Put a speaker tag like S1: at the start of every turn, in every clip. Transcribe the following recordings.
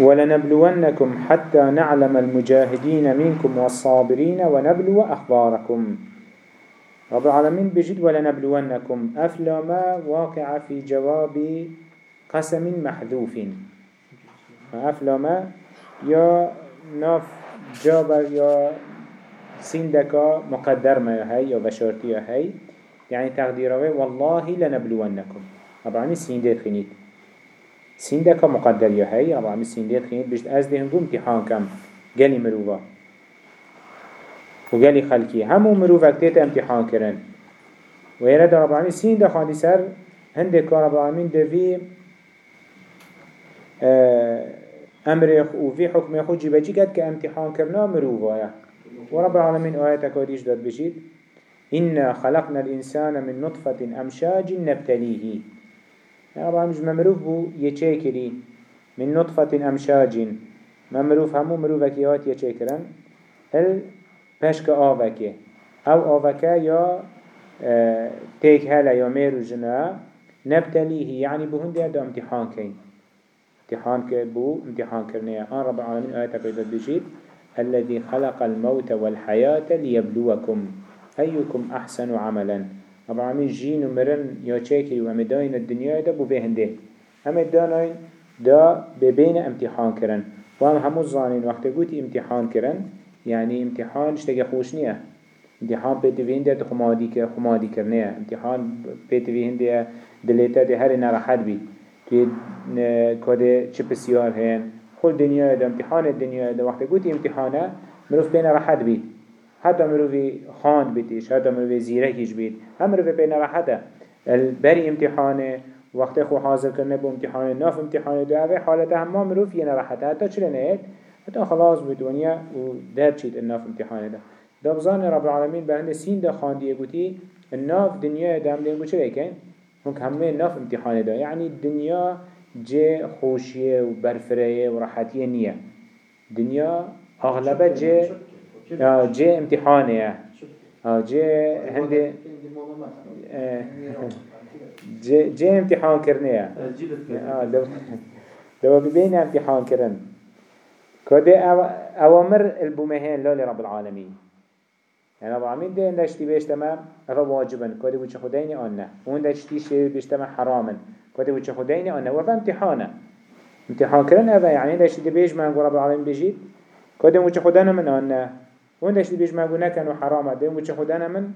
S1: ولنبلونكم حتى نعلم المجاهدين منكم والصابرين ونبلو أخباركم. رب العالمين بجد ولنبلونكم أفلما واقع في جواب قسم محذوف. أفلما يا ناف جابر يا سندكا مقدر ما هي يا بشارتي هي يعني تقديره والله لنبلونكم العالمين سندت خنيت سندكا مقدر يا هي رب العالمين سندت خنيت بجد أز دهن قم امتحان كم قالي مروفا وقالي خلقي همو مروفا كتيت امتحان كرن ويرد رب العالمين سند خاندي سر هندك رب العالمين دفي آه أمر وفي حكم خود جيبجي قد كامتحان كرنا مروفا ورب العالمين آيات كوديش داد بشيد إنا خلقنا الإنسان من نطفة أمشاج نبتليه. رب العالمين ممروف بو يچيكري من نطفة أمشاج ممروف همو مروفكيات يچيكرن هل پشك آوكي أو آوكا يا تيك هلا يا ميرو جنا نبتليه يعني بهن دي امتحان كين امتحان كبو امتحان كرنيا آن رب العالمين آيات كوديش بشيد الذي خلق الموت والحياة ليبلوكم أيكم أحسن عملا رب العالمين جين ومرن يا تشاكي ومداين الدنيا دا بو بهنده هم الدانين دا ببين امتحان كرن وهم همو الظانين وقت قوتي امتحان كرن يعني امتحان اشتاق خوش نيه امتحان بيتوين ده خمادي كر خمادي كرنيه امتحان بيتوين ده دليتا ده هر نراحت بي توی کده چه بسیار هن كل دنيا ده امتحان الدنيا ده وقت قلت امتحانه مروف بين راحت بيت حتى مروفي خاند بيتش حتى مروفي زيركيش بيت هم مروفي بين راحته البري امتحانه وقت خو حاضر کرنه بو امتحان ناف امتحان ده اوه حالته هم ما مروف يه نراحته حتى چلي نهيت حتى خلاص بدونيا و در چيت الناف امتحان ده ده بزان رب العالمين بهند سين ده خانديه قوتي الناف دنيا ده هم ده انگو چلي كن هنك همه ناف امتحان ده يعني الدنيا جه خوشیه و برفریه و راحتیه نیه دنیا اغلبه جه جه امتحانه جه هنده جه جه امتحان کرنه دو ببین امتحان کرن كده أوامر البومهين لا لرب العالمين. يعني رب العالمين ده اندشتي بيش تمام؟ أفا واجبا. كده بوچه خديني آنه. وندشتي شيء بيش تمام؟ حراما. كده وچه خديني أنا وفا امتحانه. امتحان كرن. أبا يعني داشت دي بيج من رب العالمين بيجيت. كده وچه خدانا من أنا وين داشت دي بيج من نكن وحرامه ده وچه خدانا من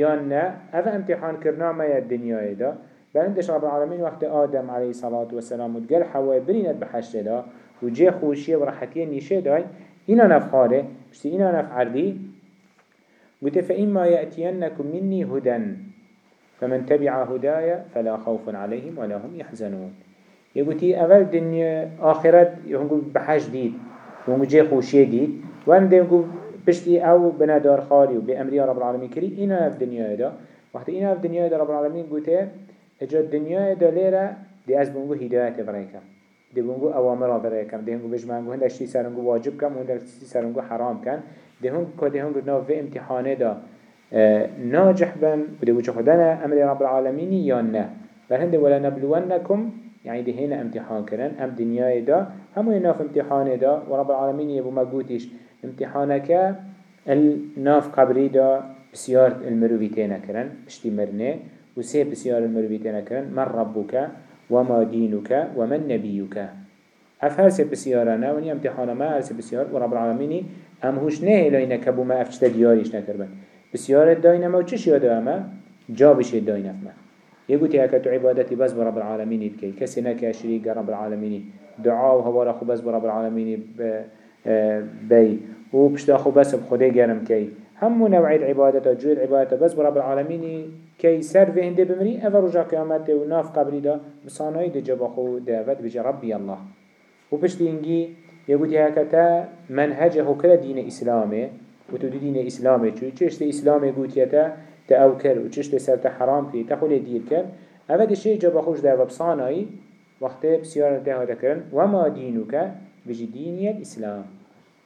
S1: يانا أبا امتحان كرنا ما الدنيا ده بعدش رب العالمين وقت آدم عليه الصلاة والسلام وتقال حواء برينت بحشت ده وجي خوشية ورحتية نيشه ده إنا نفخاره. بس إنا نفعلي قلت فإما يأتينكم مني هدى فمن تبع هدايا فلا خوف عليهم ولا هم يحزنون يقولي أول دنيا آخرت يقول بحاج ديد يقولوا جي خوشي ديد وان دي يقول بشتي أو بنادار خالي وبأمريا رب العالمين كري إنا في دنيا دا. وقت إنا في دنيا دا رب العالمين قلت اجا الدنيا دا ليرة دي أز بنقول هداية بريكا دي بنقول أوامر بريكا دي بنقول بجمع هندك شي سرنقو واجب كم وهندك شي سرنقو حرام كان دي هنگ كده هنگ ناف امتحانه دا ناجح بن. وده وجه خدنا أمر رب العالمين يا نه. بل هند ولا نبلونكم يعني ده هنا امتحان كرن ام دنيا دا هم يناف امتحان دا ورب العالمين يبو مقوتش امتحانك الناف قبري دا بسيار المروفيتين كرن اشتي مرنه وسي بسيار المروفيتين كرن من ربك وما دينك ومن نبيك أفهر سي بسيارنا وني امتحانا ما هرسي بسيار ورب العالمين ام هوش نه لين كبو ما افشت دياريش نكربن بسيارة داينة ما وچش ياده اما جابش داينة ما يقول تيكا تو عبادتي بس برب العالمين بكي كسي نكا شريك رب العالمين دعاء وهوار أخو بس برب العالمين بي وبشتا أخو بس بخده جرم كي هم نوعية عبادته جوية عبادته بس برب العالمين كي سر في هنده بمري أفا رجع قيامته وناف قبري دا. بصانعي دي جب أخو دافت بجي ربي الله. وبشتي انجي يقول تيكا تا منهجه كلا دين إسلامي و تو دين إسلامي چو چشت إسلامي قوتيتا تأو كر و چشت سرت حرام كي تخول دير كر دي شيء جاب خوش ده وبصاناي وقت بسيارة ده هذا كرن وما دينك بجي ديني الإسلام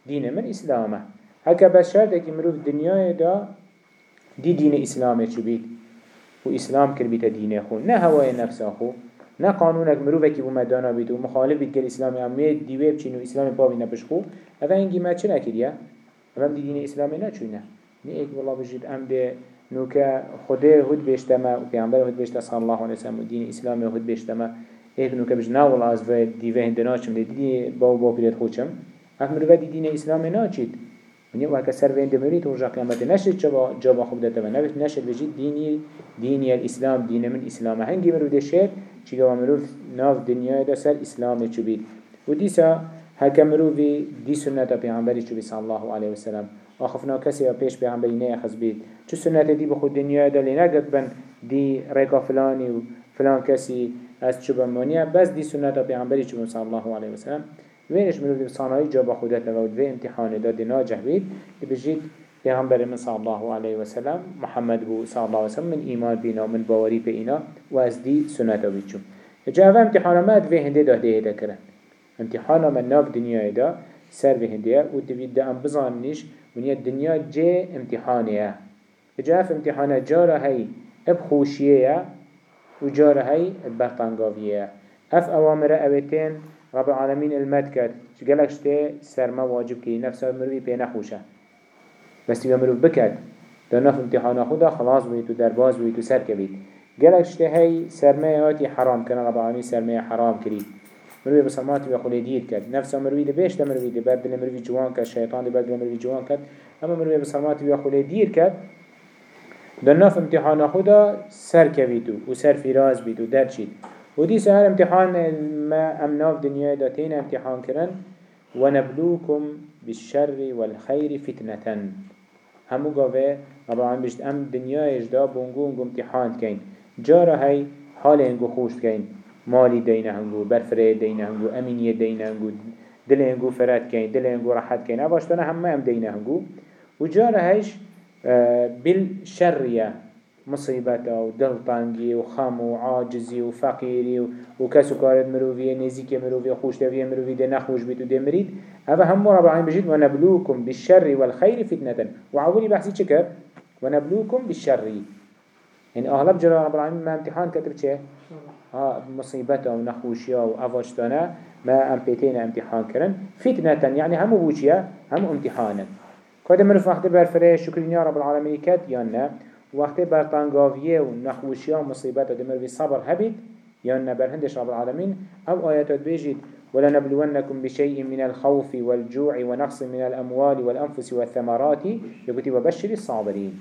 S1: دين من إسلامه. هكا بس شرط اكي مروف دنيا دا دي دين إسلامي چو بيت و إسلام كر بيت دين خو. نه هواي نفس أخو نه قانونك مروفك بو مدانا بيت و مخالف بيت كل اسلام امید دیوه بچین و اسلام پاوی نپشخو اوه اینگی ما چه نکریه؟ اوه دی دین اسلامی نچوینه نی ایک والله بجید ام ده نوکا خدا هود بیشتما و پیامبر هود بیشتما صلی الله علیه وسلم و دین اسلامی هود بیشتما ایک نوکا بج نه والله از دیوه هندناشم دی با با پیرت خوچم اف مروفه دی دین اسلامی نچید ونیا و که سر وینده مرید و رجا قیامت نشد جبا جبا خوب داده و نبت نشد بجید دینی دینی الإسلام دین من إسلام. هنگی مرو دشید چی گوا مرو ناف دنیای دا سر اسلام چو بید. و دیسا هکا مرو وی دی سنت پیغمبری چو بی صلی الله علیه وسلم. آخفنا کسی یا پیش پیغمبری اخذ بید. چو سنت دی بخود دنیای دا گد بن دی ریکا فلانی و فلان کسی از چو بمانیه بس دی سنت پیغمبری چو صلی الله علیه وسلم. وینش منو دی صانعی جا خودت و وی امتحان داد ناجح بید بجید پیغمبر من صلی الله علیه و سلم محمد بو صلی الله علیه و سلم من ایمان بینا من باوری به اینا و از دی سنت بید چون. جا امتحان ما دوی هنده داده هده کرن امتحان ما ناف دنیا دا سر به هنده. و دوید دا ام بزاننیش ونیا دنیا جه امتحانه جا اف امتحانه جارا هی اب خوشیه و جارا هی برطنگاویه اف اوامر اوتین رب العالمين المد کرد گلک شته؟ سرما واجب کی نفس مروی پی نخوشه. بس تیگه مروی بکرد. در نف امتحان خدا خلاص بید و درباز بید و سر کبید. گلک شته؟ سرما هاتی حرام کنه رب العالمین سرما حرام کرید. مروی بسرمات بیا خلی دید کرد. نفس مروی ده بیش ده مروی ده برد مروی جوان کرد. شیطان ده برد مروی جوان کرد. اما مروی بسرمات بیا خلی دید کرد. در نف امتحان خدا سر کبید و سر فراز بید و ودي سهر امتحان ما امناف دنيا داتين امتحان كرن. ونبلوكم بالشر والخير فتنة. همو رب العالمين بجد ام دنيا اجدا بونگو انگو امتحان كين جارا هاي حال انگو خوش كين مالي دينا هنگو برفره دينا هنگو امينية دينا هنگو دل هنگو فرات كين دل هنگو راحت كين اباشتنا هم ام دينا هنگو. وجارا هايش بالشرية مصيبته و دلطنگی و خم و عاجزی و فقیری و, و کس و کارت مروفیه نزیک مروفیه خوشتویه مروفیه ده نخوش بید و ده مرید. اوه هم رب العالمین بجید و نبلوكم بالشر والخير فتنة. و عولی بحثی چه کرد؟ و نبلوكم بالشر. يعني اغلب جرى رب العالمين ما امتحان كتب چه؟ ها مصيبته و نخوشيه و افاشتانه ما امتحان امتحان كرن فتنة يعني همو بوچيه هم امتحانا كده مروف وقت برفره؟ شكرين يا رب العالمين كت يا نه؟ وقتی برطنگاویه و نخوشی و مصیبت دمر بی صبر هبید یا نبرهندش رب العالمین أو آیاتات بیجید ولنبلونكم بشيء من الخوف والجوع ونقص من الأموال والأنفس والثمرات يقولي وبشر الصابرين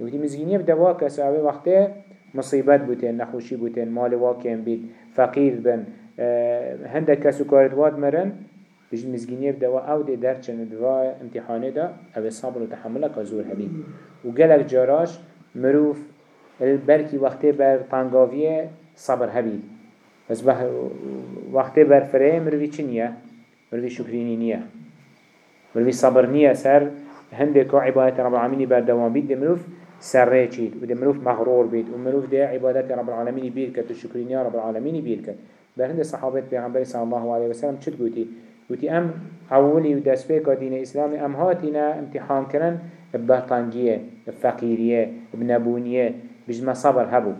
S1: يقولي مزينية بدوا كسابة وقته مصيبات بوتين نخوشي بوتين مال واكين بيت فقير بن آه هندك كسوكارت واد مرن بيجي مزجينية بدوا أو دي درچن دوا امتحانه دا أو الصبر وتحملك زور هبين وقالك جاراش مروف البركي وقته بر طنقاوية صبر هبين بس به وقته بر فريه مروفي چنية مروفي شكريني نية مروفي صبر نية سر هندك عبادة رب العالمين بر دوام بيت دي مروف سره چید و ده مروف مغرور بید و مروف ده عبادت رب العالمين بیر کد و شکرینی رب العالمين بیر کد بر هند صحابت پیغمبر صلی الله علیه وسلم چد گوتی وتي ام اولی و دست پیکا دین اسلام ام هاتینا امتحان کرن ببطنجیه بفقیریه بنبونیه بجمع صبر هبو.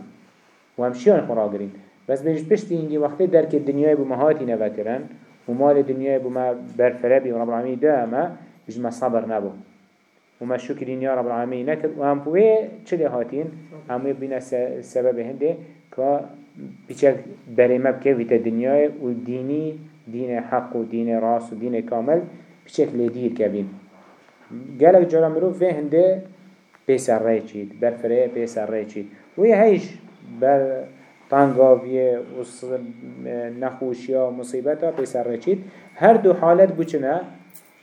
S1: و هم شیان خورا گرین. بس بيجي بشتي إنجي وقت درك الدنيا بمهاتي نفكرن ومال الدنيا بما برفربي ورب العالمين دائما بجمع صبر نبو. وما شكرين يا رب العالمين نكر وهم بوي چلي هاتين هم بنا سبب هنده كا بيشك بريمه بكي ويتا الدنيا وديني دين حق و دين راس و دين كامل بشكل دير كبين قالك جرى مروف في هنده بيسر ريچيد برفره بيسر ريچيد وهي هيش بر طنقاوية و نخوشيا و مصيبتا بيسر ريچيد هر دو حالت بوچنا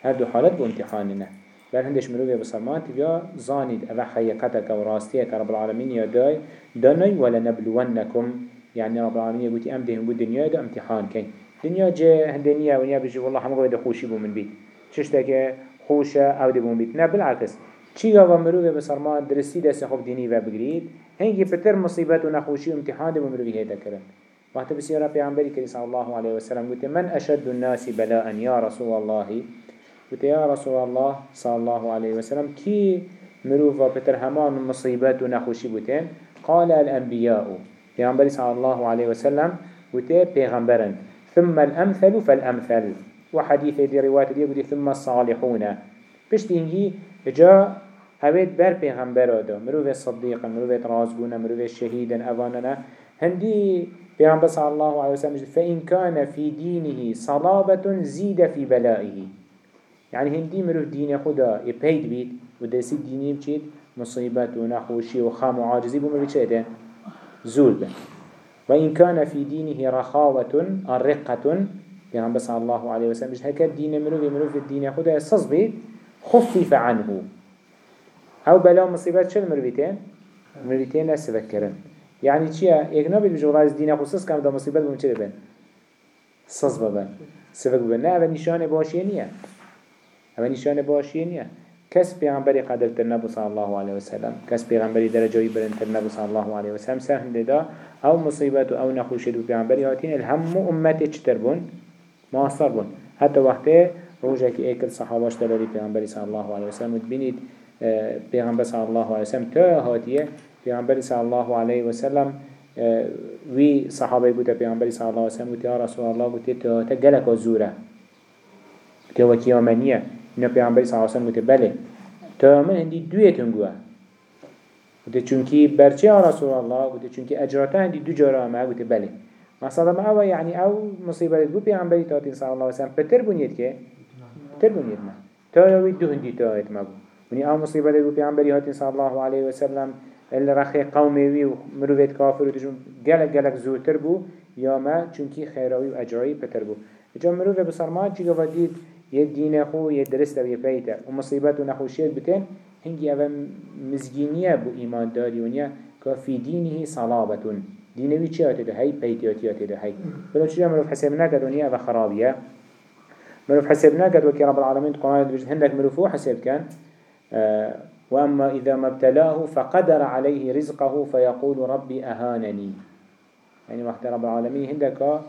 S1: هر دو حالت بو امتحاننا بل هندش مروفي بسرمان تبيا زانيد اوه حقيقتك و راستيك رب العالمين يا داي داني ولا نبلونكم يعني رب العالمين يقول ام دهن بود دنيا دا امتحان كين دنیا جه هندنیا ونیا بيجي والله همه قاعد خوشی بو من بيت چشته که خوشه أو دی بو بيت نه بالعکس. چی گاوا مروه بسرمان درستی دست خوب دینی و بگرید هنگی پتر مصیبت و نخوشی و امتحان دی بو مروه هیتا کرن. وقت بسیارا پیغمبری کری صلی الله علیه وسلم قلت من اشد الناس بلاء یا رسول الله قلت یا رسول الله صلی الله علیه وسلم کی مروه پتر همان مصیبت و نخوشی بوتين قال الانبیاء. پیغمبر صلى الله عليه وسلم وتي پیغمبرن ثم الأمثل فالأمثل. وحديث دي رواية دي قلت ثم الصالحون. بشتي هنجي جا هويت بر پیغمبر آدم. مروف الصديق مروف رازقون مروف الشهيد أفاننا هندي پیغمبر صلى الله عليه وسلم فإن كان في دينه صلابة زيد في بلائه. يعني هندي مروف دين خدا يبهيد بيت ودسي ديني بچيت مصيبت ونخوشي وخام وعاجزي بمروف چه زول به وإن كان في دينه رخاوة الرقة پیغمبر صلى الله عليه وسلم هكا؟ دين مروف مروف الدين؟ خدا يصص بيت خفف عنه. أو بلا مصيبت شل مروفيتين مروفيتين نسفكرن يعني چيا؟ ايك نبي بجو راز دين خصوص كم دا مصيبت بم چه ببن؟ صص ببن. سفك ببن. نه أو نشان باشيه نيه أو نشان کس پیغمبری قدر تر نبو صلی الله علیه وسلم. کس پیغمبری درجه بلند تر نبو صلی الله علیه وسلم. سهم دا أو مصیبت و أو نخوشید و پیغمبری هاتین الهم امت چتر بون ماستر بون حتی وقتی روزه که ایکل صحاباش دلالی پیغمبری صلی الله علیه وسلم بینید پیغمبر صلی الله علیه وسلم تا هاتیه. پیغمبر صلی الله علیه وسلم وی صحابه بوده پیغمبر صلی الله علیه وسلم یا رسول الله گوته تا تا گلک زوره. گوته و کیامنیه اینا پیغمبر صلی الله علیه وسلم گوته بله تا من هندی دویتون گوه گوته چونکی برچه یا رسول الله گوته چونکی اجراته هندی دو جارا همه گوته بله مثلا ما أو يعني أو مصيبه بو پیغمبری تاتین صلی الله علیه وسلم پتر بنید که پتر بنید ما تا یوی دو هندی تا ایت ما بو ونی أو مصیبه بو پیغمبری هاتین صلی الله علیه وسلم الرخي قومي وي ومروفيت كافر وتجون جلك جلك زوتر بو يا ما چونكي خيراوي و اجرائي بتر بو جا مروفي بسرمان قفديد يد دين خو يد درست و يبيتا ومصيبات و نخوشيت بتين هنگي اوه مزگينية بو ايمان داري ونيا كفي دينه صلابة دينوي چه آتي ده هاي بيتياتي آتي ده هاي بلو چجا مروف حساب نكد ونيا اوه خرابية مروف حساب نكد وكي رب العالمين قرآن بجد هندك مروفو حساب كان وأما إذا ما ابتلاه فقدر عليه رزقه فيقول ربي أهانني يعني وقت رب العالمين هندك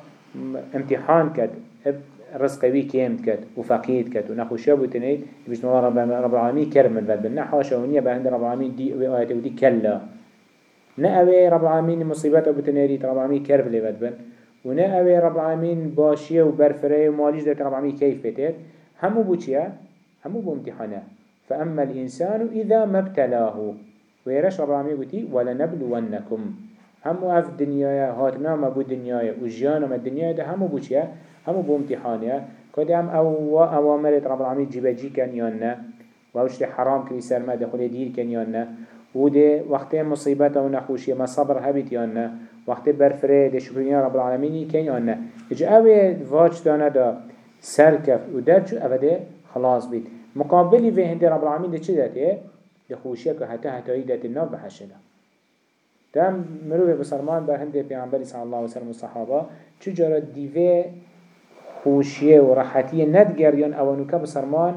S1: امتحان كد رزق بي كيمت كد وفقيد كد ونخوشيا بوتنيد بيش نوار رب, رب العالمين كرم من ذنب نحاشا ونيا بهند رب العالمين دي وآياته ودي كلا نأوي رب العالمين مصيبات بوتنيد رب العالمين كرم لبد بن ونأوي رب العالمين باشيه وبرفره وماليش دات رب العالمين كيف بتير همو بوچيا همو بامتحانه فأما الإنسان إذا ما ابتلاه. ويرش رب العالمين قلتي ولنبلونكم. همو اف دنيايا هاتنا ما بو دنيايا وجيانا ما الدنيايا ده همو بو چيا همو بو امتحانيا كده هم أو اوامرت رب العالمين جيبا جي كان يانا ووشت حرام كري سرما دخل دير كان يانا وده وقت مصيبت أو نخوشي ما صبر هبت يانا وقت برفره ده شكريا رب العالمين كان يانا اجا اوه واج دانا دا سركف ودرجو اوه ده خلاص بيت مقابلی في هند رب العالمين ده چه داته ده خوشيه که حتی حتی دات النار بحشنا تم مروه بسرمان بر هند پیغمبری صلی الله علیه وسلم و صحابه چجارا دیوه خوشيه و راحتيه ند گریان اوانوکا بسرمان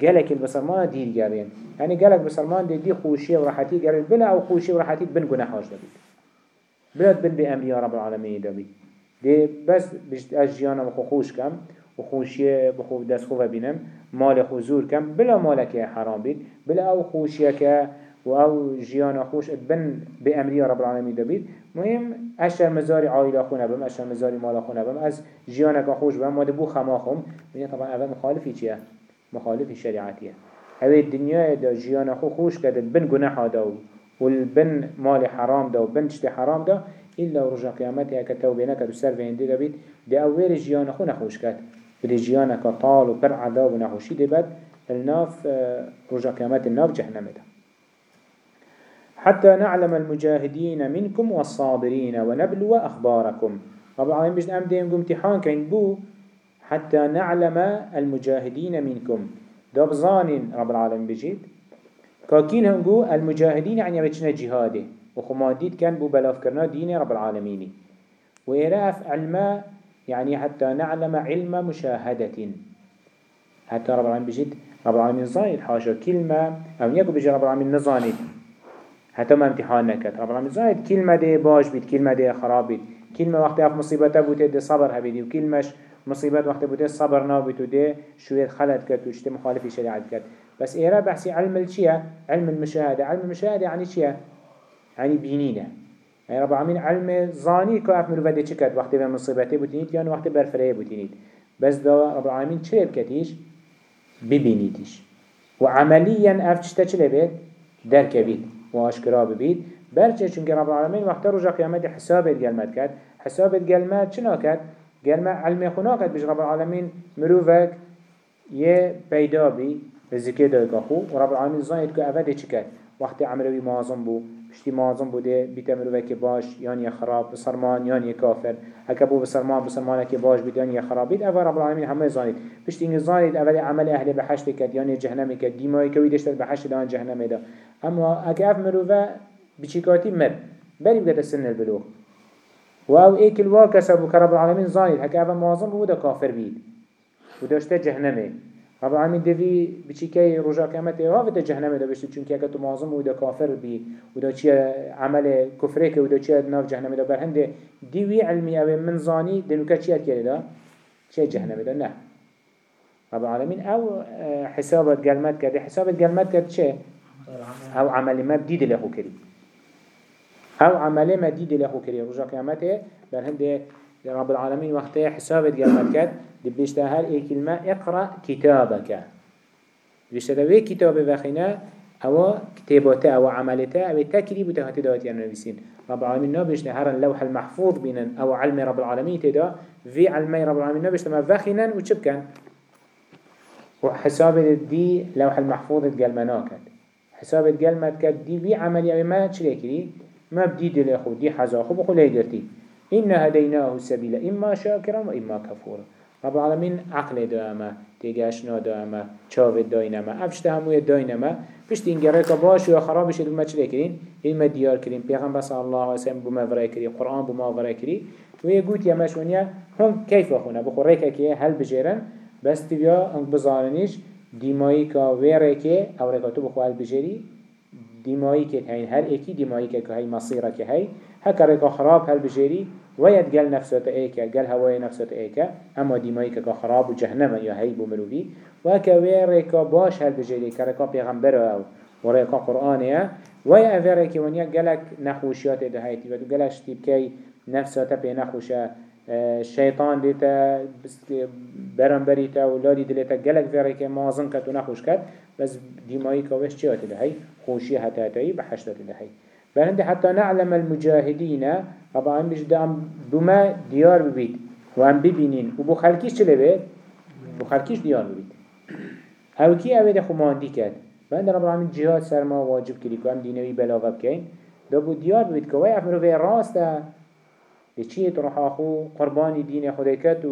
S1: گلک بسرمان دیر گریان. یعنی گلک بسرمان ده دی خوشيه و راحتيه گریان. بلا أو خوشيه و راحتيه بن گناهاش دبید بلاد بن بأمريا رب العالمين دبید ده بس بجد اجيانا وخوش كم وخوشيه بخو دست خوفه بینم. مال خزور كم بلا مالك حرام بيت بلا أو خوشيك و أو جيانا خوش اتبن بأمري رب العالمين دبيت مهم اشتر مزاري عائلة خونه بم اشتر مزاري مال خونه بم. از جيانك خوش بم ما دبو خماخم من طبعا اول مخالفي چيه مخالفي شريعتيه هذه الدنيا دا جيانا خو خوش كده بن جناح دا والبن مال حرام دا وبن تشتي حرام دا. إلا رجع قيامتها كتوبينك دو فين دي دبيت دي أول جيانا خو نخوش كده بريجيانا كطال وبر عذاب ونحوشي دبت الناف آه، رجع قيامات الناف جهنم ده حتى نعلم المجاهدين منكم والصابرين ونبلو أخباركم. رب العالمين بجد أم امتحان كين بو حتى نعلم المجاهدين منكم. داب ظان رب العالمين بجد. كاكين هنقو المجاهدين يعني بچنا جهاده. وخماديد كان بو بلاف كرنا دين رب العالمين وإراف علماء يعني حتى نعلم علم مشاهدة. حتى رب العالمين بجد رب العالمين زايد حاشا كلمة أو يكو بجي رب العالمين نزاني حتى ما امتحان نكت رب العالمين زايد كلمة دي باش بيت كلمة دي خراب بيت كلمة وقت اف مصيبة بوتي دي صبر هبيدي وكلمة مصيبة وقت بوتي صبر نابت ودي شوية خلط كت وشتي مخالف شريعة كت بس إيرا بحسي علم الشيء علم المشاهدة. علم المشاهدة يعني شيء يعني بينينه يعني رب العالمين علم زاني كو اف مروفه دي چكت وقت به مصيبته بوتينيت يعني وقت برفره بوتينيت بس دا رب العالمين چه بكتيش ببينيتيش وعمليا اف چتا چلي بيت درك بيت واشكرا ببيت برچه چونك رب العالمين وقت رجا قيامت حسابت قلمت كد حسابت قلمت چنا كد قلمت علم خنا كد رب العالمين مروفك يه پیدا بي رزقه دايقا خو ورب العالمين زانيت كو افده چكت وقت عملوي معظم بو پشتی مازم بوده بیت مروه که باش یعنی خراب بسرمان یعنی کافر. هکا بو بسرمان بسرمان که باش بید یعنی خراب بید اول رب العالمین همه زانید پشتی اینگه زانید اول عمل أهل بحشت کد یعنی جهنم کد دیمایی که ویدشتر بحشت دان جهنم دا اما هکا اف مروه بچیکاتی مر. بری بگت سن البلوغ و أو ایک الواکسه بو که رب العالمین زانید هکا اول مازم بوده کافر بید. و داشته جهنمه. رب العالمين دفي بچي كي رجا قيامت هافت جهنم دا بشت چونك اكا تو معظم ودا كافر بي ودا چي عمل كفرك ودا چي ناف جهنم دا برهنده ديوي علمي أو من زاني دنوكا چي اتكالي دا؟ چي جهنم دا؟ نه. رب العالمين أو حسابت قلمت كده حسابت قلمت كده چه أو عمل ما بديد لخو كري أو عمل ما بديد لخو كري رجا قيامته برهنده رب العالمين وقتها حسابت قلمت كده دي بيشتا هر اي كلمة اقرأ كتابك. بيشتا دوي كتابة وخينا أو كتاباته أو عملته أو تكريب تهاتي دوات يعني نبسين رب العالمين نو بيشتا هر اللوح المحفوظ بينا أو علم رب العالمين تدا في علمي رب العالمين نو بيشتا ما وخينا وچب كان وحساب دي لوح المحفوظ القلمناكت حساب القلمت دي في عملي أو ما تشريكري ما بدي دي لأخو دي حزاخو بخو ليقرتي إن هديناه السبيل إما شاكرا وإما كفورا. رب العالمين عقل دائما تيجاشنا دائما چاو داينما افشت هموی داينما پشت این گره که باش و خرابش دو مچله کرین علم دیار کرین پیغمبر صلی الله علیه وسلم بما ورای کری قرآن بما ورای کری و یه گوت یمش ونیا هم کیف خونه؟ بخوره که که هل بجیرن. بس تبیا انک بزارنیش دیمایی که ویره که أو رکاتو بخو هل بجیری. دیمایی که هین هر اکی دیمایی که مصیره که هی. رکا خراب هل بجیری ويد قال نفسه ايكا قال هواي نفسه ايكا اما ديماي كا خراب وجهنم يا هيبو مروفي وكا ويريكا باش هل بجيري كركا پیغمبر أو وريكا قرآنيا ويا افيريكي ونيا قالك نخوشيات ده هايتي ودو قالك شتيبكي نفسه تبي نخوشا الشيطان ديتا برنبريتا ولادي دليتا قالك فيريكي مازن كتو نخوش كت بس ديماي كاوش چيات ده هاي خوشي حتى هاي بحشتات ده هاي فهند حتى نعلم المجاهدين طبعا مش دام بما ديار ببيت وهم ببينين وبو خلقيش چلي بيت بو خلقيش ديار ببيت أو كي اوه ده خماندي كد فهند رب العالمين جهاد سرما واجب كري كو هم دينوي بلاغة بكين ده بو ديار ببيت كوي افمرو في راسته ده چيه تروح اخو قرباني دين خده كت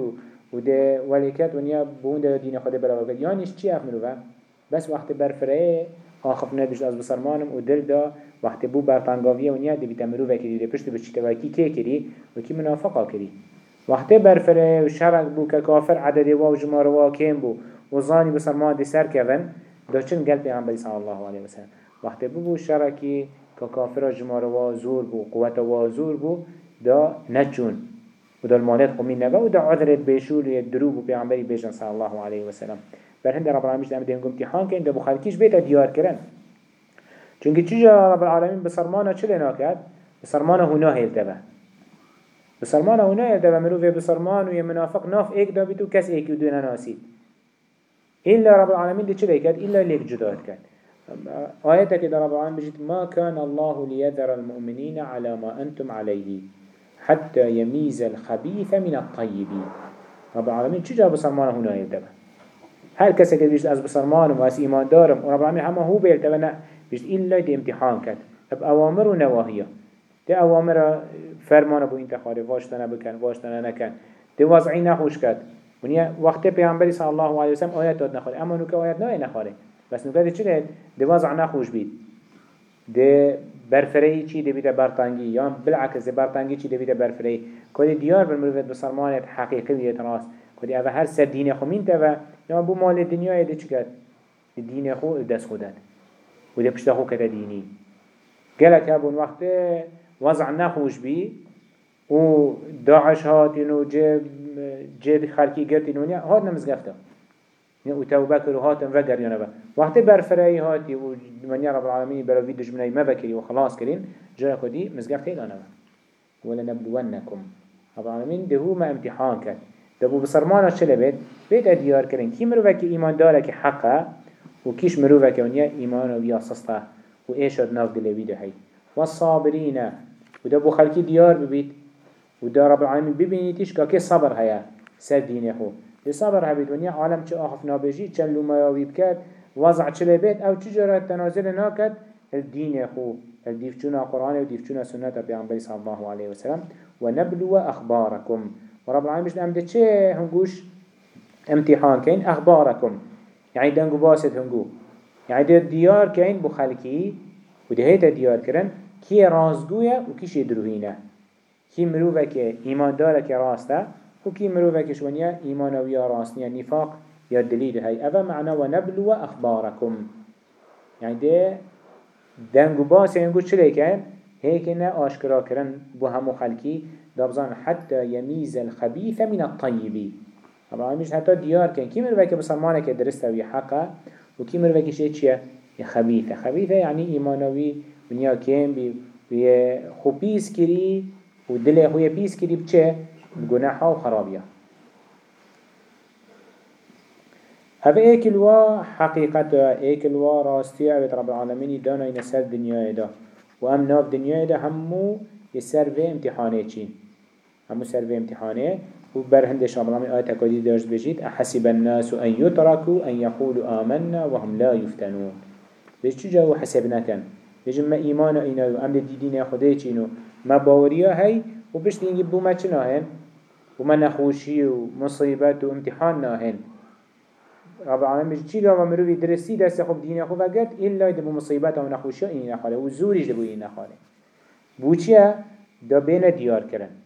S1: و ده ولكت ونيا بون ده دين خده بلاغة كد يانيش چيه افمرو بس وقت برفره آخف نبشت از بسرمانم و دل دا وقت بو برپنگاویه و نیاد دیویتا مروفه کری ده پشت بچیتا وکی که کری و کی منافقا کری وقت برفره و شرک بو که کافر عدد و و جمار و کم بو و زانی بسرمان دی سر کون دا چن گل پیغمبری صلی الله علیه وسلم وقت بو بو شرکی که کافر جمار و زور بو قوت و زور بو دا نچون و دا المالات قومین نبا و دا عذرت بیشول و دروب و پیغمبری بیشن صلی الله علیه وسلم بر هند رب العالمین دیم امتحان کن دبو خالکیش بیت دیار کردن چونکه چیجا رب العالمین؟ بسرمانه چلی ناکد بسرمانه هنا هیلته به بسرمانه هنا هیلته به مروفه بسرمان و یه منافق ناف ایک دا بیتو کس ایک دو ناسید. إلا رب العالمين دي چلي كد إلا ليك جداد كد آياتك كده رب العالمين بجد ما كان الله ليذر المؤمنين على ما أنتم عليه حتى يميز الخبيث من الطيبين رب العالمين چجا بسرمانه هنا يلتبه هر کسی که بیشت از بسرمانم و از ایمان دارم و رب العالمین همه هو بیل تبنه بیشت ایلا دی امتحان کد اب اوامر و نواهیه. دی اوامر فرمان بو انتخاره واشتنه بکن واشتنه نکن. دی وضعی نخوش کد ونیا وقت پیامبری صلی الله علیه وسلم آیت داد نخوره اما نوکه آیت نه نخوره بس نوکه دی چی دی؟ وضع نخوش بید. دی برفری چی دی بیده برطنگی یا بالعکس دی برطنگی چی دی بیده برفری کدی دیار بالمروفت بسرمانت حقیقی بیت راست کدی اوه هر سر دین خو مين توا یا بو مال دنیا ده چی کرد؟ دین خو دست خودت. و ده پشت خو کتا دینی گلک هبون وقت وضع نخوش بی و داعش هاتین و جب جب خلقی گرتین و هات نمزگفته و کرو هاتن وگر یا نبا وقتی برفرایی هاتی و منیا رب العالمین براوی دجمنی ما بکری و خلاص کرین جای خودی مزگفته ایلا نبا ولنبلونكم رب العالمين ده هو ما امتحان كد ده بو بصرمانا چله بيت اديار كرن كي مروفك ايمان دارك حقا وكيش مروفك ونيا ايمان ويا صسطه وإيشاد ناف دلوي ده هي والصابرين وده بو خلقي ديار ببيت وده رب العالمين ببينيتش كاكي صبر هيا سر دينه خو ده صبر هبيت ونيا عالم چه آخف نابجي چن لما يوي بكات وضع چله بيت أو چجرا تنازل ناكد الدين خو الديفچونا قرآن وديفچونا سنة بيعنبري صلى الله عليه وسلم. ونبلو أخباركم ورب العالمين مش نعمل چه هنگوش امتحان كين أخباركم يعني دنگو. باسد هنگو يعني ده ديار كين بخلقي وده هيدا ديار كرن كي رازگوية وكيش يدروهينه كي مروفك إيمان دارك راسته وكي مروفك شونيا إيمان ويا راسنيا نفاق يا دليل هاي أفا معنى ونبلو أخباركم يعني ده دنگو باس ينگو چلي كن هيك نا آشكرا كرن بو همو خلقي دابزان حتى يميز الخبيث من الطيب طبعا مش حتى ديار كن كي مروفك بسلمانك درسته ويحقه وكي مروفك شيء چيه خبيثة خبيثة يعني إيمانوي ونيا كيم بي خو بيس كري ودل خويا بيس كري بچه بجناحه وخرابيه هذا ايكل وا حقيقته ايكل وا راستيه رب العالمين دانا ينسر دنيا دا. وام ناف دنيا دا همو يسر في امتحانه چين همو سر في امتحانه. وبرهند شام الله آيات كودي درس بجيت أحسب الناس أن يتركوا أن يقولوا آمنا وهم لا يفتنون بيش چو جاو حسب نكن بيش ما إيمان إينا و أمد ديدين خده چينو ما باوريا هاي و بيش دينجي بو ما چنا هن و ما نخوشي و مصيبت و امتحان ناهن. رب العالمين بيش چي لما مروي درسي دست خوب دين خوب اگرد إلا دبو مصيبت و نخوشي إينا خاله و زوريش دبو إينا خاله بو چيا دا بين ديار کرن.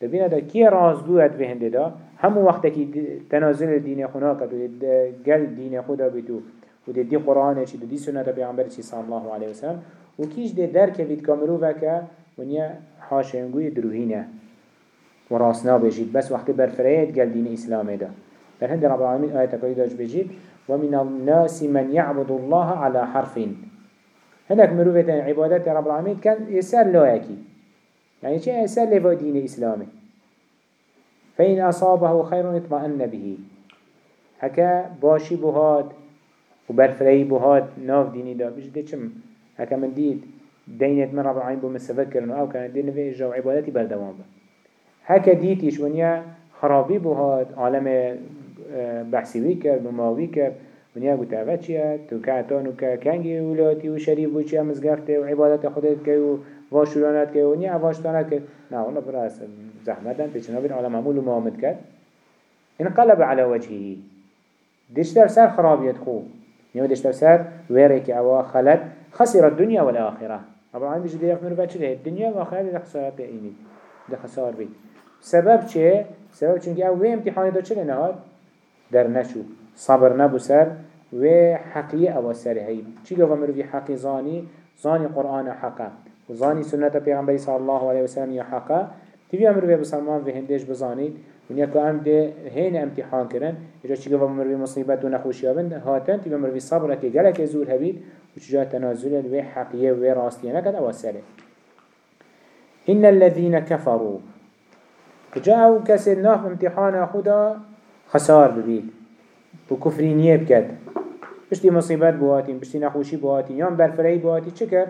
S1: دا بين دا كي رازگوهت به هنده دا همو وقتا كي تنازل دين خونا كد و گل دين خودا بتو و دی قرآن چی دی سنت پیامبر چی صلی الله علیه وسلم و کیش دی درک بید کامرو وکا ونیا حاشنگوی دروهینه و راسنا بجید بس وقت برفرید گل دین اسلام ده در هند رب العالمین آیت کلی داش بجید ومن الناس من يعبد الله على حرف هناك مروفة عبادات رب العالمين كان يسر لايكي يعني شيء يسر لفا دين إسلامي فإن أصابه خير اطمأن به. هكا باشي بهاد و برفرهی بهاد ناف دینی دا بيش دي چم؟ هكا من دید دينت من رب العالمين بو مستفكر آو كان دين في اجراء عبادتي بردوام با هكا ديتيش ونيا خرابي بهاد عالم بحثي ويكر نماوي كر ونيا قلت اوه چيه تو که کنگی ولاتي و شريف بو چيه مزگفته و که و واشولانت که ونيا اواشتانت که نا والله براس زحمتا تشنا بين عالم همول ومامد كد انقلب على وجهه. ديش در سر خرابيت خو. نيو دشت سر ويرك أو خلت خسر الدنيا والآخرة رب العالمين بيجي ديك مرو بچه الدنيا والآخرة ده خسارة بيني ده خسار بيت سبب چه؟ سبب چونك أو وي امتحاني دا چه لنهاد؟ در نشو. صبر نبو سر. و حقية أو سر هاي چي قوة مرو في حقي زاني زاني قرآن حقا وزاني سنة پیغمبر صلى الله عليه وسلم يا حقا. تبي امرو في بسلمان في هندش بزاني ونیا که ام ده هین امتحان کرن. اجا چی گفت مروی مصیبت و نخوشی بند هاتن تی مروی صبر که گلک زور هبید. و چجا تنازل و حقیه و راستیه نکد. اواسره إن الذين كفروا جاءوا كسر ناف امتحان خدا خسار ببيت بكفرينيه بكت بشتي مصيبات بواتين بشتي نخوشي بواتين يوم برفري بواتي چكر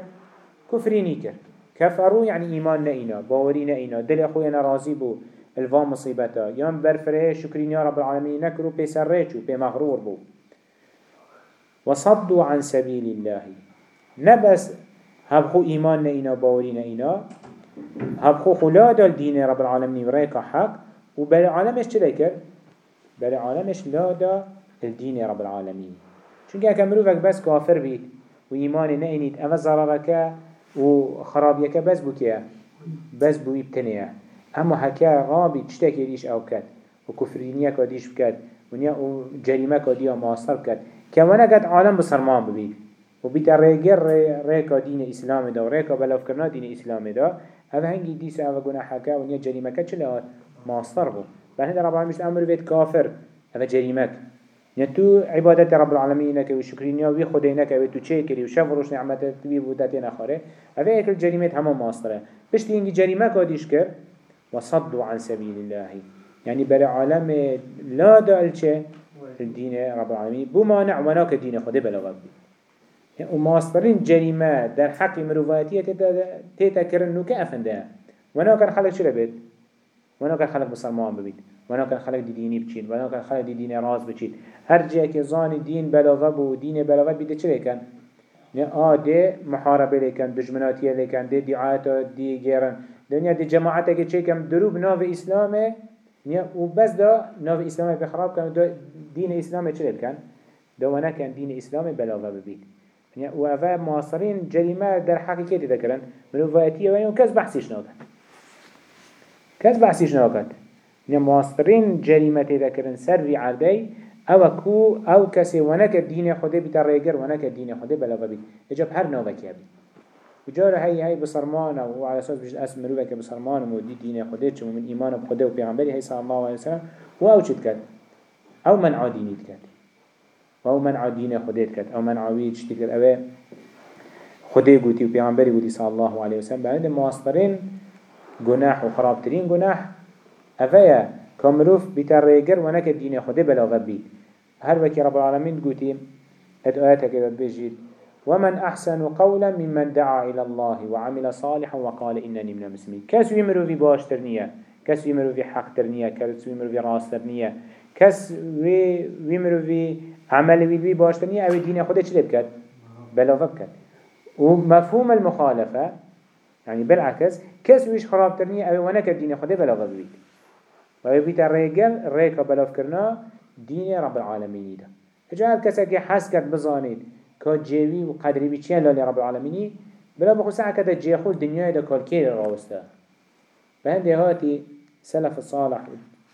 S1: كفريني كر كفروا يعني إيمان نئنا باوري نئنا دل أخوينا راضي بو الوا مصيبتا يام برفره شكرين يا رب العالمين نكرو بسر ريچو بمغرور بو. وصدوا عن سبيل الله نبس هبخو إيمان نئنا باورين نئنا هبخو خلاد الدين رب العالمين وريكا حق. وبل عالمش چلكر بل عالمش لادا الدين رب العالمين چونك اكا مروفك بس كافر بيت وإيمان نئنيت أما ضررك وخرابيك بس بكيا بس بو ابتنيه اما هكا رابي تشتكي ديش أو كد وكفرينيا كديش بكد ونيا وجريمة كديا ماصر كد كوانا قد عالم بصرمان ببيت وبيت ريقر ريكا دين اسلام دا وريكا بلاف كرنا دين اسلام دا هذا هنگي ديس أو قنا حكا ونيا جريمة كد چلا ماصر بو بل هذا رب العالمين أمر بيت كافر هذا جريمة يعني تو عبادت رب العالمين كي وشكرينيا وي خدينك و تو چه كري وشف روش نعمت تبي بودتين اخره هذا اكل جريمه هم ماستره بشتي انجي جريمه كاديش كر وصدوا عن سبيل الله يعني بر عالم لا دال چه الدين رب العالمين بو مانع وناك الدين خده بلا غبي يعني وماسترين جريمه در حق مروفاتيه تيتا كرن نوكا افنده وناك الخلق شو لبيت وناك الخلق مسلمان ببيت وناك الخلق دي ديني بچين وناك الخلق دي دين راز بچين هر جه که زان دين بلاغه بو دين بلاغه بيده چه لكن نه آه ده محاربه لكن دجمناتيه لكن ده دعايات دي گيرن دنیا دی جماعت که چه کم دروب ناو اسلامه و بس دا ناو اسلامه بخراب کن دا دین اسلامه چه کن دا و نکن دین اسلامه بلاغه ببید. و اوه معاصرین جریمه در حقیقت ذکرن منو وایتیه و کس بحثیش ناکن. کس بحثیش ناکن. نه معاصرین جریمه ذکرن سر ری عرده أو کو أو کسی و نکر دین خوده بیتا ریگر و نکر دین خوده بلاغه بید اجاب هر ناوه که بید وجار هاي هاي بصرمانه وعلى أساس بجد اسم مروفك بصرمانه ودي دين خديتش ومن إيمانه بخده وبيغمبري هاي صلى الله عليه وسلم وأو شد كد أو من عاديني كد أو من عادين خديت كد أو من عويد شتكر أوه خده قوتي وبيغمبري قوتي صلى الله عليه وسلم بعد مواصلين جناح وخرابترين جناح أفيا كمروف بتريجر ونك الدين خده بلا غبي. هر وكي رب العالمين قوتي أدعاتك إذا بيجيد ومن أحسن قولا ممن دعا إلى الله وعمل صالحا وقال إنني من المسلمين. كس يمرو في باش ترنية كس يمرو في حق ترنية كس يمرو في راس ترنية كس يمرو في عمل في باش ترنية أو دين خده چلي بكت بلا بكت ومفهوم المخالفة يعني بالعكس كس ويش خراب ترنية أو ونك الدين خده بلا بكت ويبيت الرجال الرجال بلا فكرنا دين رب العالمين ده جاء كسك حسكت بزانيد که جیوی و لالی رب العالمینی بلا کده جی خود دنیای دا کالکیر راوسته به هنده هاتی سلف صالح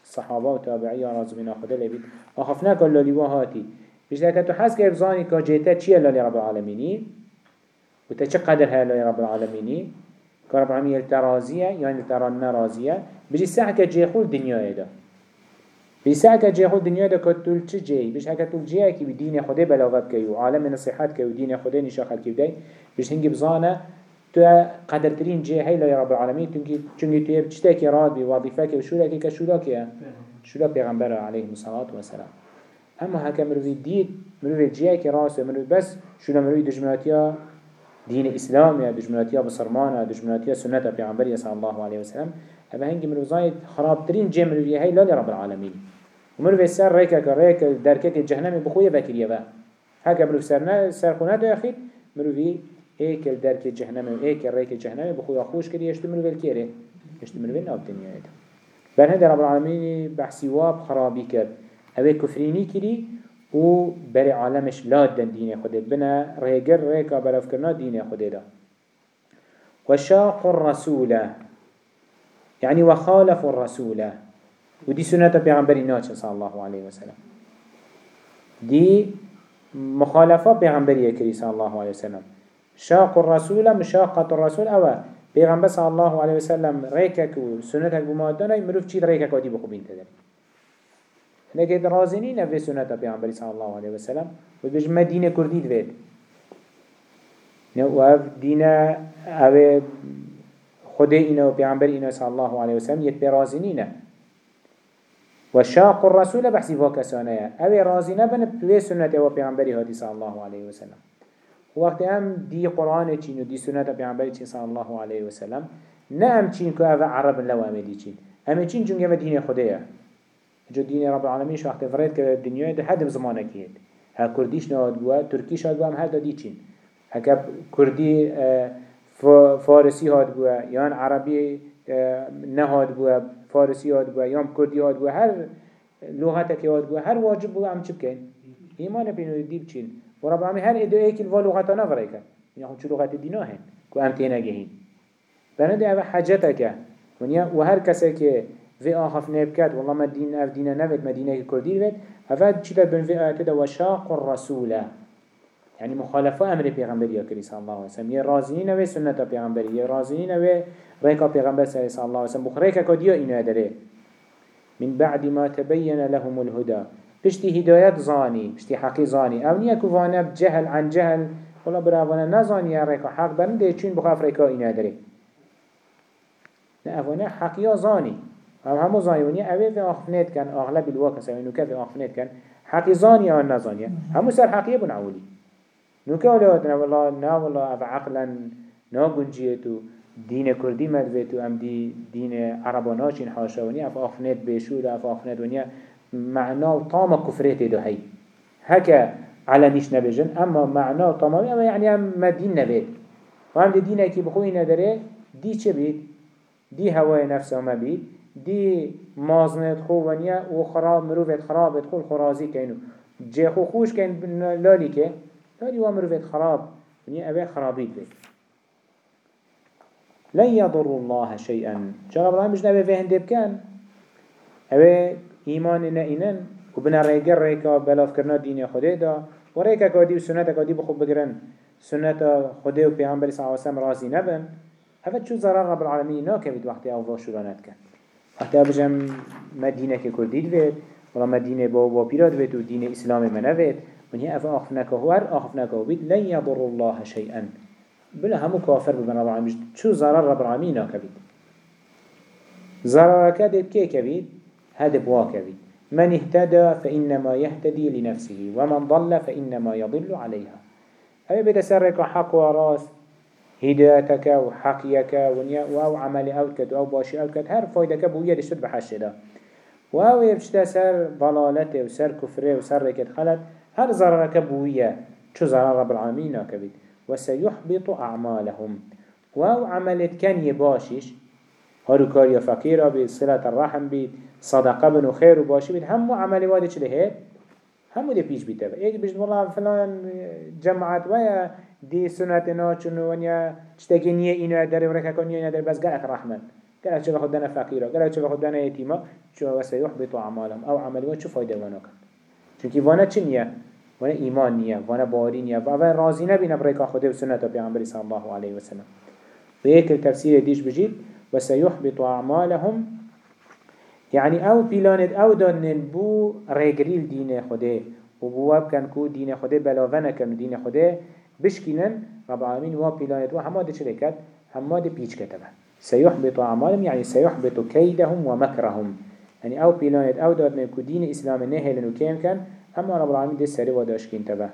S1: صحابه و تابعی راز بنا خدا لبید. آخف نکن لالی و هاتی. بیشتر که تو حس که بزانی که جیتا چیه لالی رب العالمینی و تا چه قدر لالی رب العالمینی که رب العالمینی الترازیه یعنی التران نرازیه بجی سعی که جی خود دنیای دا بيس هكا جي خود دنيا دا كتول چه جي. بيش هكا تول جي هكي بدين خده بلاغت كي وعالم نصيحات كي ودين خده نشاخل كي بدي بيش هنگي بزانه تو قدر ترين جي هاي لا يا رب العالمين. تنكي چونكي تو يبتشتاكي راد بوظيفة كي وشولاكي كشولاكي شولا پیغمبر عليه الصلاة والسلام. اما هكا مروي ديد مروي جي هكي راسه مروي بس شولا مروي دجمناتيا دين إسلام يا دجمناتيا بصرمانة دجمناتيا سنة پیغمبر صلى الله عليه وسلم. هذا هنگي مروي زايد خرابترين جي مروي هاي لا رب العالمين. ومرو في سر ريكا كريكا دركة الجهنم بخوية بكريا با هكا مرو في سرنا سر خونه دو يخيد مرو في إيكل دركة الجهنم إيكل ريكا الجهنم بخوية خوش كري يشتو مرو في الكيري يشتو مرو في ناب دنيا إيدا. بل هذا رب العالمين بحثي واب خرابي كر. اوه كفريني كري و بري عالمش لاد دن دين خده بنا ريقر ريكا بلاف كرنا دين خده دا. وشاق الرسول يعني وخالف الرسول. ودي سنة پیغمبری ناچه صلى الله عليه وسلم. دي مخالفة پیغمبری کری صلى الله عليه وسلم. شاق الرسول مشاقة الرسول. اوه پیغمبر صلى الله عليه وسلم ريكك و سنتك بمادانا مروف چيد ريكك ودي بخوبين تدري لكن رازنين في سنة پیغمبر صلى الله عليه وسلم. و بيج مدينة كردي دوید و اف دينه اوه خده اينه و پیغمبر اينه صلى الله عليه وسلم يت برازنينه وشاق الرسول بحثي فاكسانيا اوه رازي نبن بوي سنة أو پیغمبری هادي صلى الله عليه وسلم. وقت هم دي قرآن چين و دي سنة پیغمبری چين صلى الله عليه وسلم نه ام چين كو اوه عرب لو امه دي چين امه چين چونگه و دين خده جو دين رب العالمين شو وقت فريد که دنیای ده حد زمانه کهید ها کردیش نهاد بوا ترکیش هاد بوا هم هر دا دي چين هكا كردي فارسي هاد بوا يان عربي نهاد بوا فارسی یاد بوا یا کرد یاد بوا هر لغتك یاد بوا هر واجب بوا عم چه بکن؟ ایمان بینو دیب چین. و رب العالمین هر ادو ایکل و لغتا نفره کن یعنی خود چه لغت دینا هن؟ که ام تینا گهین بنده اوه حجته که و هر کسی که في آخف نبكت والله ما دين أف دين نبت مدينة كردي بيت أفاد شدة بن في آيات وشاق الرسول يعني مخالفة أمر پیغمبر يا صلى الله عليه وسلم. يا رازينين و سنة پیغمبر يا رازينين و ريكا پیغمبر صلى الله عليه وسلم بخ ريكا كديا إنا دره من بعد ما تبين لهم الهدى. بشتي هدايات زاني بشتي حقي زاني أو نيا كوانا بجهل عن جهل ولا براوانا نزاني ريكا حق برنده چون بخاف ريكا اينا داري نه افانا حقيا زاني هم همو زانيوني اوه في آخفنات كان اغلب الواقع سوينو كافي آخفنات كان حقي زاني أو نزاني همو سر حقيا بن عولي نوكا ولا والله نا والله اف عقلا نا گنجيتو دين كردي مدويتو ام دي دين عرباناشين حاشوني اف آخفنات بيشول اف آخفنات ونيا معناه طام كفريت دو هي هكا على نيش نبجن اما معناه طام اما يعني ما دين نبيت وهم دي دينه كي بخوي نداره دي چه بيت دي هواي نفسه ما بيت دي مازنت خو ونيا و خراب مروفت خراب تخول خرازي كينو جي خو خوش كين لالي كي لالي و مروفت خراب ونيا أبي خرابيت بيت. لن يضر الله شيئا. جرب الله مش نبي فهن ديب كان. أبي ایمان نه اینن و بنا ریگر ریکا بلاف کرنا دین خوده دا و ریکا کادی و سنت کادی بخوب بگرن سنت خوده و پیغمبر صلی اللہ علیہ وسلم رازی نبن. هفت شو ضرر رب العالمین ناکوید وقتی أو شورانت کن. وقتی بجم که کردید وید ولا مدینه با با پیراد وید و دین ونهي أفا أخفناك هو أر أخفناك هو بيت لن يضر الله شيئا بلا همو كافر ببن رب العالمين شو ضرر رب العالمين كبيت ضرر كدت كي كبيت هذا بواكبي من اهتدى فإنما يهتدي لنفسه ومن ضل فإنما يضل عليها. أي بدا سرك حق وراس هدايتك وحقيك وأو عمل أوكد أو باشي أوكد هر فايدك بوية دشتد بحش ده وأو يبشت سر ضلالته وسر كفره وسر ركد خلت هر ضررك بوية شو ضرر رب العالمين كبيد وسيحبط أعمالهم. وأو عملت كان يباشش هارو كاريا فقيرة بيت صلة الرحم بيت صدقه بنو خير وباشي بيت همو عملي وادي چله هيد همو دي بيش بيت ايك بيش والله فلان جماعت ويا دي سنتنا چنو ونيا چتاكي نيه اينو اداري وركا كون نيه اداري بس قالك رحمن. قالك چه بخد دانا فقيرة قالك چه بخد دانا يتيمة چو وسيحبط عمالهم أو عملي واد چو فايدة وأنا كن چونكي وأنا چه نيه وأنا ايمان نيه وأنا باري نيه وأنا رازي نبين بريكا خده وسنة بيعنبري صلى الله عليه وسلم وهيك التفسير ديش بجيت وسيحبط أعمالهم. يعني أو بيلاند أو دانن بو ريگريل دين خده و بو كان كو دين خده بلاونا كان دين خده بشكينن رب العالمين و بيلاند و هما دي شركات هما دي بيش كتبه سيحبط أعمالهم يعني سيحبط كيدهم ومكرهم يعني أو بيلاند أو دانن كو دين إسلام نهلن و كان أما رب العالمين دي سري وداشكين تبه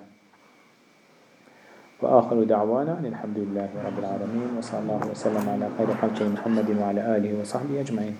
S1: وآخر دعوانا أن الحمد لله رب العالمين وصلى الله وسلم على خير خلق محمد وعلى آله وصحبه أجمعين.